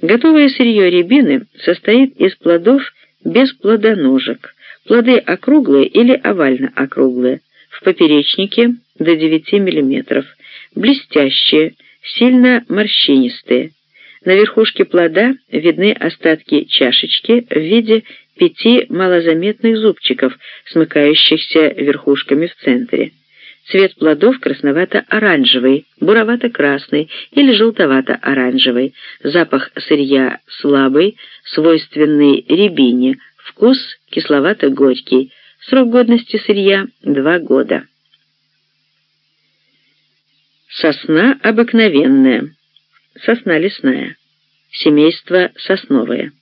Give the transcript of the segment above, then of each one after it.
Готовое сырье рябины состоит из плодов без плодоножек. Плоды округлые или овально-округлые, в поперечнике до 9 мм, блестящие, сильно морщинистые. На верхушке плода видны остатки чашечки в виде пяти малозаметных зубчиков, смыкающихся верхушками в центре. Цвет плодов красновато-оранжевый, буровато-красный или желтовато-оранжевый. Запах сырья слабый, свойственный рябине. Вкус кисловато-горький. Срок годности сырья – два года. Сосна обыкновенная. Сосна лесная. Семейство сосновое.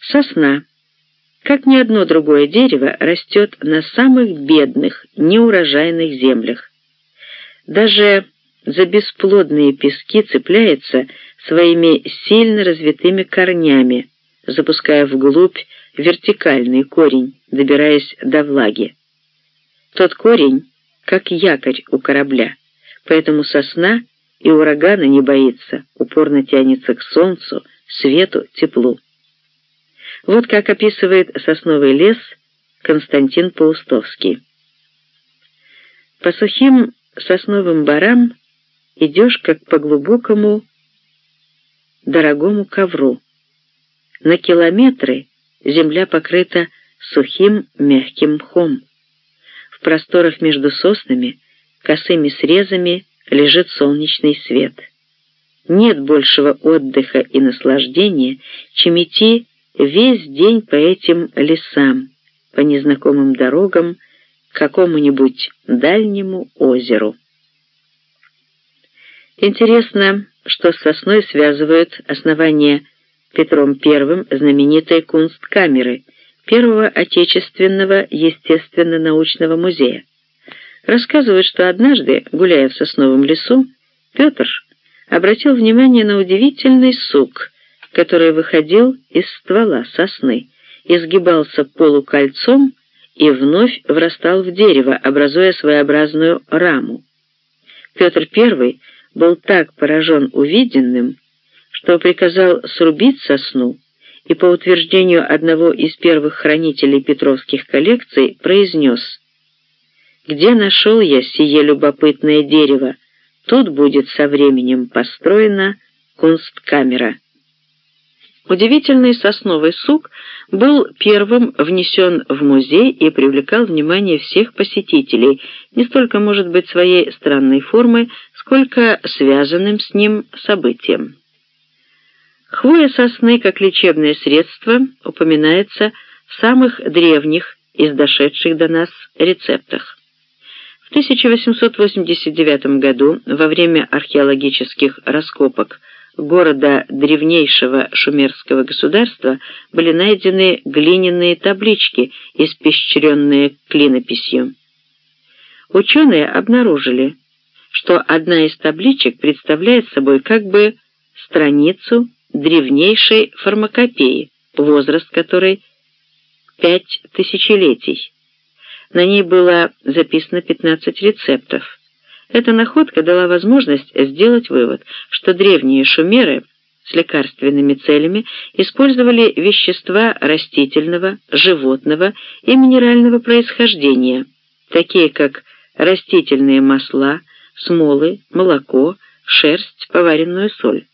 Сосна, как ни одно другое дерево, растет на самых бедных, неурожайных землях. Даже за бесплодные пески цепляется своими сильно развитыми корнями, запуская вглубь вертикальный корень, добираясь до влаги. Тот корень, как якорь у корабля, поэтому сосна и урагана не боится, упорно тянется к солнцу, свету, теплу. Вот как описывает сосновый лес Константин Паустовский. По сухим сосновым барам идешь, как по глубокому, дорогому ковру. На километры земля покрыта сухим мягким мхом. В просторах между соснами, косыми срезами лежит солнечный свет. Нет большего отдыха и наслаждения, чем идти весь день по этим лесам, по незнакомым дорогам, к какому-нибудь дальнему озеру. Интересно, что с сосной связывают основание Петром I знаменитой кунсткамеры, первого отечественного естественно-научного музея. Рассказывают, что однажды, гуляя в сосновом лесу, Петр обратил внимание на удивительный сук, который выходил из ствола сосны, изгибался полукольцом и вновь врастал в дерево, образуя своеобразную раму. Петр I был так поражен увиденным, что приказал срубить сосну и, по утверждению одного из первых хранителей петровских коллекций, произнес «Где нашел я сие любопытное дерево? Тут будет со временем построена кунсткамера». Удивительный сосновый сук был первым внесен в музей и привлекал внимание всех посетителей, не столько, может быть, своей странной формой, сколько связанным с ним событием. Хвоя сосны как лечебное средство упоминается в самых древних из дошедших до нас рецептах. В 1889 году во время археологических раскопок города древнейшего шумерского государства были найдены глиняные таблички, испещренные клинописью. Ученые обнаружили, что одна из табличек представляет собой как бы страницу древнейшей фармакопеи, возраст которой пять тысячелетий. На ней было записано 15 рецептов. Эта находка дала возможность сделать вывод, что древние шумеры с лекарственными целями использовали вещества растительного, животного и минерального происхождения, такие как растительные масла, смолы, молоко, шерсть, поваренную соль.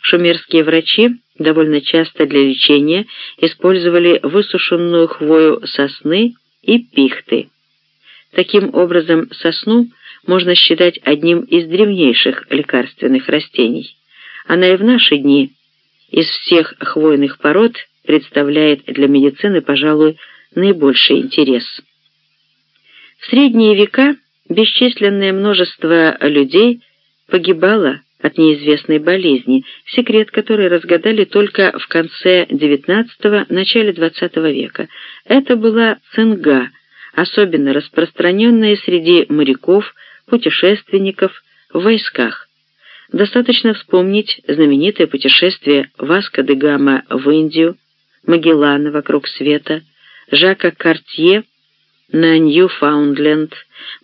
Шумерские врачи довольно часто для лечения использовали высушенную хвою сосны и пихты. Таким образом, сосну – можно считать одним из древнейших лекарственных растений. Она и в наши дни из всех хвойных пород представляет для медицины, пожалуй, наибольший интерес. В средние века бесчисленное множество людей погибало от неизвестной болезни, секрет которой разгадали только в конце XIX – начале XX века. Это была цинга, особенно распространенная среди моряков, путешественников в войсках. Достаточно вспомнить знаменитое путешествие Васко де Гама в Индию, Магеллана вокруг света, Жака Картье на Ньюфаундленд,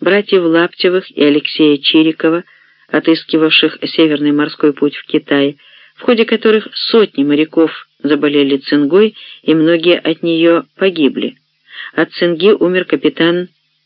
братьев Лаптевых и Алексея Чирикова, отыскивавших Северный морской путь в Китай, в ходе которых сотни моряков заболели цингой и многие от нее погибли. От цинги умер капитан